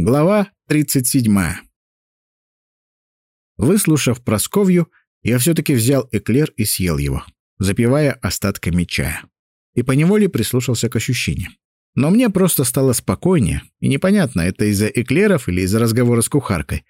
Глава 37. Выслушав Просковью, я все-таки взял эклер и съел его, запивая остатками чая. И поневоле прислушался к ощущениям. Но мне просто стало спокойнее, и непонятно, это из-за эклеров или из-за разговора с кухаркой.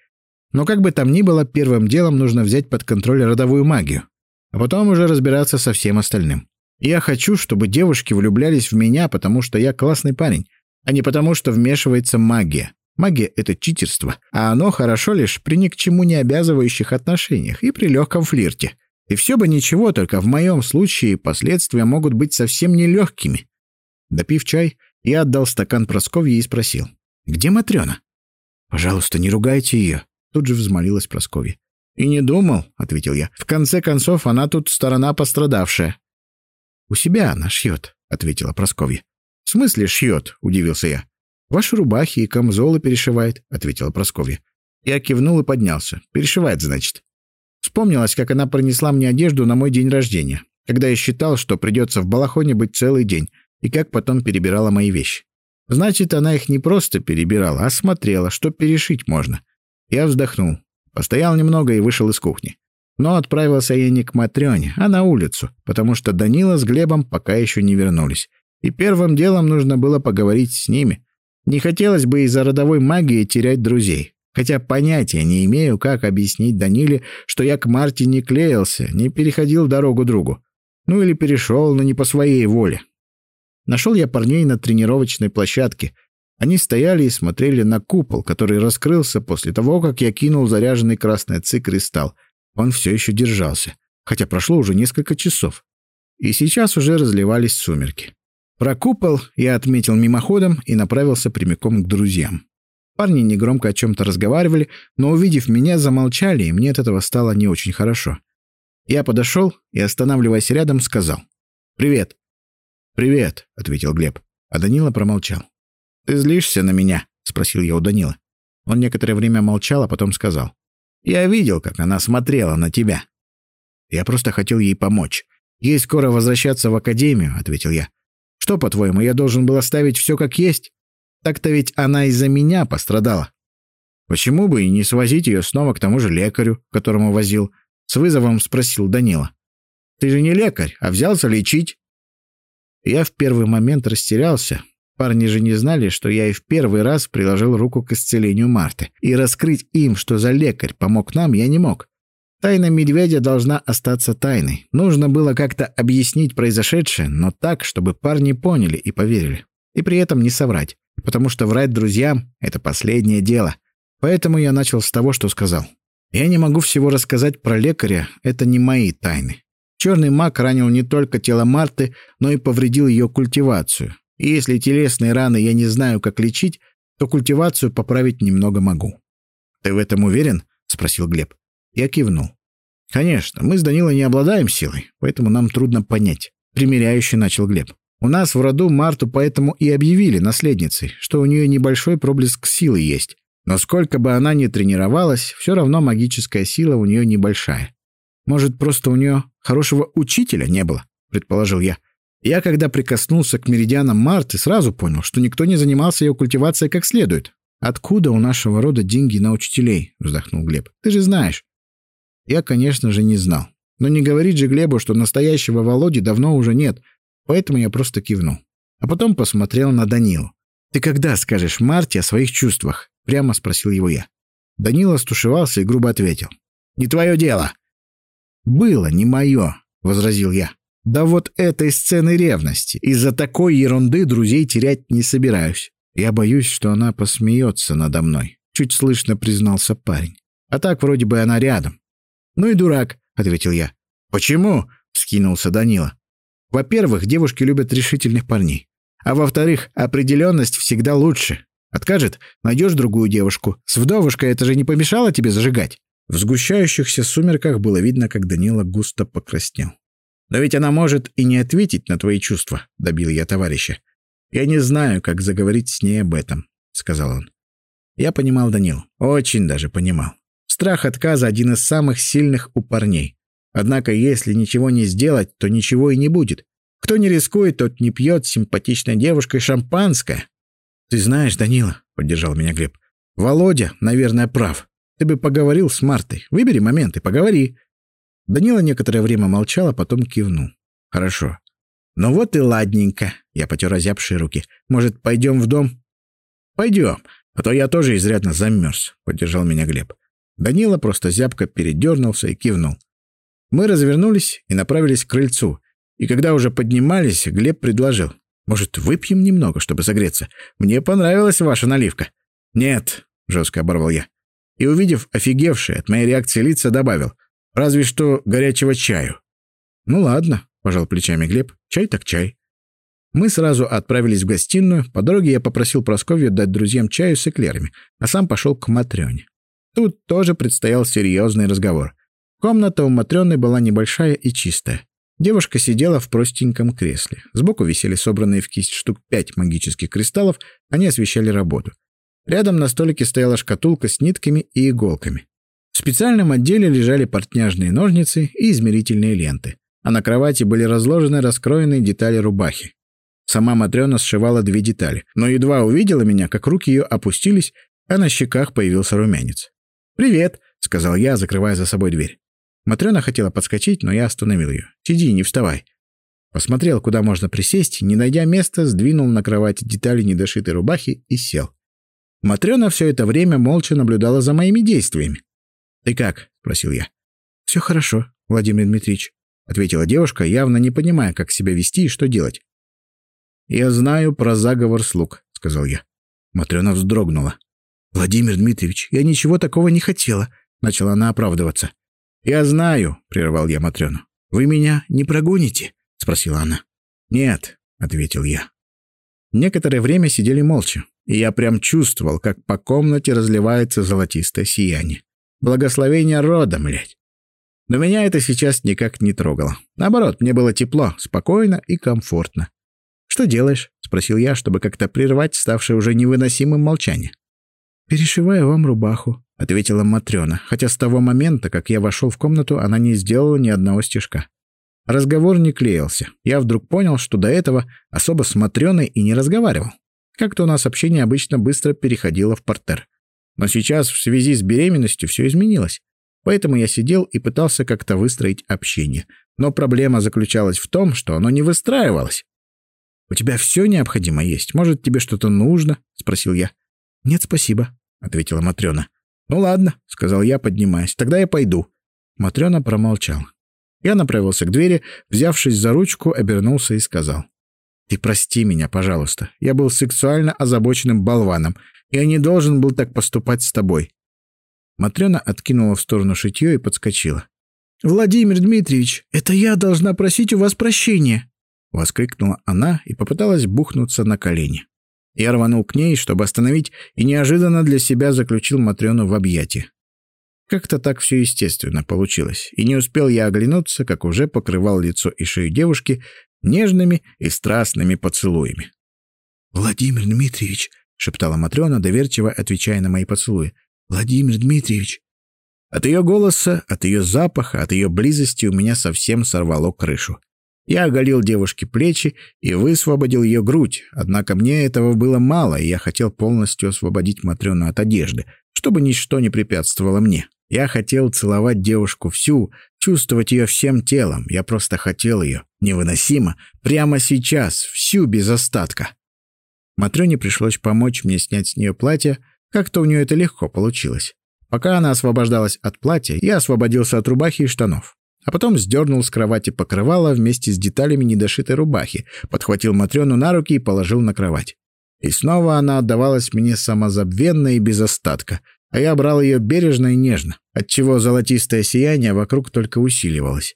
Но как бы там ни было, первым делом нужно взять под контроль родовую магию, а потом уже разбираться со всем остальным. Я хочу, чтобы девушки влюблялись в меня, потому что я классный парень, а не потому, что вмешивается магия. Магия — это читерство, а оно хорошо лишь при ни к чему не обязывающих отношениях и при легком флирте. И все бы ничего, только в моем случае последствия могут быть совсем нелегкими. Допив чай, я отдал стакан Просковье и спросил. «Где Матрена?» «Пожалуйста, не ругайте ее», — тут же взмолилась Просковья. «И не думал», — ответил я. «В конце концов, она тут сторона пострадавшая». «У себя она шьет», — ответила Просковья. «В смысле шьет?» — удивился я. «Ваши рубахи и камзолы перешивает», — ответила Прасковья. Я кивнул и поднялся. «Перешивает, значит». Вспомнилось, как она принесла мне одежду на мой день рождения, когда я считал, что придется в балахоне быть целый день, и как потом перебирала мои вещи. Значит, она их не просто перебирала, а смотрела, что перешить можно. Я вздохнул, постоял немного и вышел из кухни. Но отправился я не к Матрёне, а на улицу, потому что Данила с Глебом пока еще не вернулись. И первым делом нужно было поговорить с ними, не хотелось бы из-за родовой магии терять друзей. Хотя понятия не имею, как объяснить Даниле, что я к Марте не клеился, не переходил дорогу другу. Ну или перешел, но не по своей воле. Нашел я парней на тренировочной площадке. Они стояли и смотрели на купол, который раскрылся после того, как я кинул заряженный красный ци кристалл. Он все еще держался, хотя прошло уже несколько часов. И сейчас уже разливались сумерки. Про купол я отметил мимоходом и направился прямиком к друзьям. Парни негромко о чем-то разговаривали, но, увидев меня, замолчали, и мне от этого стало не очень хорошо. Я подошел и, останавливаясь рядом, сказал «Привет». «Привет», — ответил Глеб, а Данила промолчал. «Ты злишься на меня?» — спросил я у Данила. Он некоторое время молчал, а потом сказал. «Я видел, как она смотрела на тебя». «Я просто хотел ей помочь. Ей скоро возвращаться в академию», — ответил я. Что, по-твоему, я должен был оставить все как есть? Так-то ведь она из-за меня пострадала. Почему бы и не свозить ее снова к тому же лекарю, которому возил? С вызовом спросил Данила. Ты же не лекарь, а взялся лечить. Я в первый момент растерялся. Парни же не знали, что я и в первый раз приложил руку к исцелению Марты. И раскрыть им, что за лекарь помог нам, я не мог. Тайна медведя должна остаться тайной. Нужно было как-то объяснить произошедшее, но так, чтобы парни поняли и поверили. И при этом не соврать. Потому что врать друзьям — это последнее дело. Поэтому я начал с того, что сказал. Я не могу всего рассказать про лекаря, это не мои тайны. Черный маг ранил не только тело Марты, но и повредил ее культивацию. И если телесные раны я не знаю, как лечить, то культивацию поправить немного могу. «Ты в этом уверен?» — спросил Глеб. Я кивнул. «Конечно, мы с Данилой не обладаем силой, поэтому нам трудно понять», — примиряюще начал Глеб. «У нас в роду Марту поэтому и объявили наследницей, что у нее небольшой проблеск силы есть. Но сколько бы она ни тренировалась, все равно магическая сила у нее небольшая. Может, просто у нее хорошего учителя не было?» — предположил я. Я, когда прикоснулся к меридианам Марты, сразу понял, что никто не занимался ее культивацией как следует. «Откуда у нашего рода деньги на учителей?» — вздохнул Глеб. «Ты же знаешь». Я, конечно же, не знал. Но не говорить же Глебу, что настоящего Володи давно уже нет, поэтому я просто кивнул. А потом посмотрел на Данилу. «Ты когда скажешь Марте о своих чувствах?» — прямо спросил его я. Данила стушевался и грубо ответил. «Не твое дело». «Было не мое», — возразил я. «Да вот этой сцены ревности. Из-за такой ерунды друзей терять не собираюсь. Я боюсь, что она посмеется надо мной», — чуть слышно признался парень. «А так вроде бы она рядом. «Ну и дурак», — ответил я. «Почему?» — вскинулся Данила. «Во-первых, девушки любят решительных парней. А во-вторых, определенность всегда лучше. Откажет, найдешь другую девушку. С вдовушкой это же не помешало тебе зажигать?» В сгущающихся сумерках было видно, как Данила густо покраснел. «Но ведь она может и не ответить на твои чувства», — добил я товарища. «Я не знаю, как заговорить с ней об этом», — сказал он. Я понимал Данилу, очень даже понимал. Страх отказа один из самых сильных у парней. Однако, если ничего не сделать, то ничего и не будет. Кто не рискует, тот не пьет с симпатичной девушкой шампанское. «Ты знаешь, Данила», — поддержал меня Глеб, Володя, наверное, прав. Ты бы поговорил с Мартой. Выбери момент и поговори. Данила некоторое время молчал, а потом кивнул. Хорошо. Ну вот и ладненько. Я потер озябшие руки. Может, пойдем в дом? Пойдем. А то я тоже изрядно замерз, поддержал меня Глеб. Данила просто зябко передернулся и кивнул. Мы развернулись и направились к крыльцу. И когда уже поднимались, Глеб предложил. «Может, выпьем немного, чтобы согреться? Мне понравилась ваша наливка». «Нет», — жестко оборвал я. И, увидев офигевшие от моей реакции лица, добавил. «Разве что горячего чаю». «Ну ладно», — пожал плечами Глеб. «Чай так чай». Мы сразу отправились в гостиную. По дороге я попросил Просковью дать друзьям чаю с эклерами, а сам пошел к Матрёне. Тут тоже предстоял серьезный разговор. Комната у Матрёны была небольшая и чистая. Девушка сидела в простеньком кресле. Сбоку висели собранные в кисть штук пять магических кристаллов, они освещали работу. Рядом на столике стояла шкатулка с нитками и иголками. В специальном отделе лежали портняжные ножницы и измерительные ленты, а на кровати были разложены раскроенные детали рубахи. Сама Матрёна сшивала две детали, но едва увидела меня, как руки ее опустились, а на щеках появился румянец. «Привет», — сказал я, закрывая за собой дверь. Матрёна хотела подскочить, но я остановил ее. «Сиди, не вставай». Посмотрел, куда можно присесть, не найдя места, сдвинул на кровати детали недошитой рубахи и сел. Матрёна все это время молча наблюдала за моими действиями. «Ты как?» — спросил я. «Все хорошо, Владимир Дмитриевич», — ответила девушка, явно не понимая, как себя вести и что делать. «Я знаю про заговор слуг», — сказал я. Матрёна вздрогнула. «Владимир Дмитриевич, я ничего такого не хотела», — начала она оправдываться. «Я знаю», — прервал я Матрёну. «Вы меня не прогоните?» — спросила она. «Нет», — ответил я. Некоторое время сидели молча, и я прям чувствовал, как по комнате разливается золотистое сияние. Благословение рода, млядь. Но меня это сейчас никак не трогало. Наоборот, мне было тепло, спокойно и комфортно. «Что делаешь?» — спросил я, чтобы как-то прервать ставшее уже невыносимым молчание. «Перешиваю вам рубаху», — ответила Матрёна, хотя с того момента, как я вошел в комнату, она не сделала ни одного стежка. Разговор не клеился. Я вдруг понял, что до этого особо с Матрёной и не разговаривал. Как-то у нас общение обычно быстро переходило в портер. Но сейчас в связи с беременностью все изменилось. Поэтому я сидел и пытался как-то выстроить общение. Но проблема заключалась в том, что оно не выстраивалось. «У тебя все необходимо есть? Может, тебе что-то нужно?» — спросил я. «Нет, спасибо», — ответила Матрёна. «Ну ладно», — сказал я, поднимаясь. «Тогда я пойду». Матрёна промолчала. Я направился к двери, взявшись за ручку, обернулся и сказал. «Ты прости меня, пожалуйста. Я был сексуально озабоченным болваном. Я не должен был так поступать с тобой». Матрёна откинула в сторону шитьё и подскочила. «Владимир Дмитриевич, это я должна просить у вас прощения!» Воскликнула она и попыталась бухнуться на колени. Я рванул к ней, чтобы остановить, и неожиданно для себя заключил Матрёну в объятия. Как-то так все естественно получилось, и не успел я оглянуться, как уже покрывал лицо и шею девушки нежными и страстными поцелуями. «Владимир Дмитриевич», — шептала Матрёна, доверчиво отвечая на мои поцелуи, — «Владимир Дмитриевич». От ее голоса, от ее запаха, от ее близости у меня совсем сорвало крышу. Я оголил девушке плечи и высвободил ее грудь, однако мне этого было мало, и я хотел полностью освободить Матрёну от одежды, чтобы ничто не препятствовало мне. Я хотел целовать девушку всю, чувствовать ее всем телом. Я просто хотел ее, невыносимо, прямо сейчас, всю без остатка. Матрёне пришлось помочь мне снять с нее платье, как-то у нее это легко получилось. Пока она освобождалась от платья, я освободился от рубахи и штанов а потом сдернул с кровати покрывало вместе с деталями недошитой рубахи, подхватил Матрёну на руки и положил на кровать. И снова она отдавалась мне самозабвенно и без остатка, а я брал ее бережно и нежно, отчего золотистое сияние вокруг только усиливалось.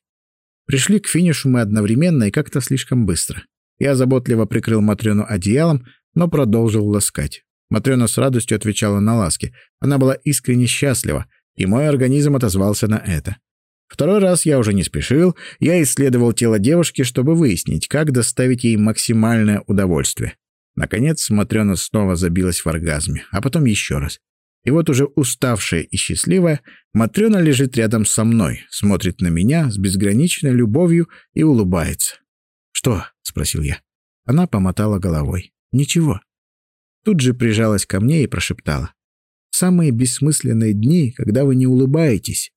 Пришли к финишу мы одновременно и как-то слишком быстро. Я заботливо прикрыл Матрёну одеялом, но продолжил ласкать. Матрёна с радостью отвечала на ласки. Она была искренне счастлива, и мой организм отозвался на это. Второй раз я уже не спешил, я исследовал тело девушки, чтобы выяснить, как доставить ей максимальное удовольствие. Наконец, Матрёна снова забилась в оргазме, а потом еще раз. И вот уже уставшая и счастливая, Матрёна лежит рядом со мной, смотрит на меня с безграничной любовью и улыбается. «Что?» — спросил я. Она помотала головой. «Ничего». Тут же прижалась ко мне и прошептала. Самые бессмысленные дни, когда вы не улыбаетесь.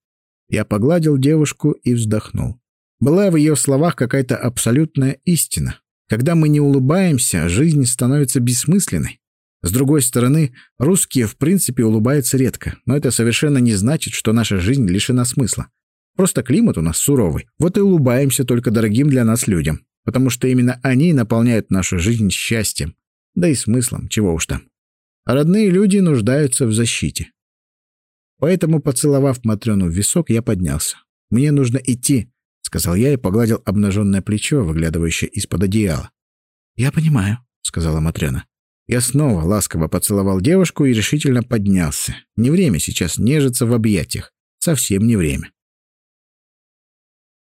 Я погладил девушку и вздохнул. Была в ее словах какая-то абсолютная истина. Когда мы не улыбаемся, жизнь становится бессмысленной. С другой стороны, русские в принципе улыбаются редко, но это совершенно не значит, что наша жизнь лишена смысла. Просто климат у нас суровый. Вот и улыбаемся только дорогим для нас людям, потому что именно они наполняют нашу жизнь счастьем, да и смыслом, чего уж там. Родные люди нуждаются в защите. Поэтому, поцеловав Матрёну в висок, я поднялся. «Мне нужно идти», — сказал я и погладил обнаженное плечо, выглядывающее из-под одеяла. «Я понимаю», — сказала Матрёна. Я снова ласково поцеловал девушку и решительно поднялся. Не время сейчас нежиться в объятиях. Совсем не время.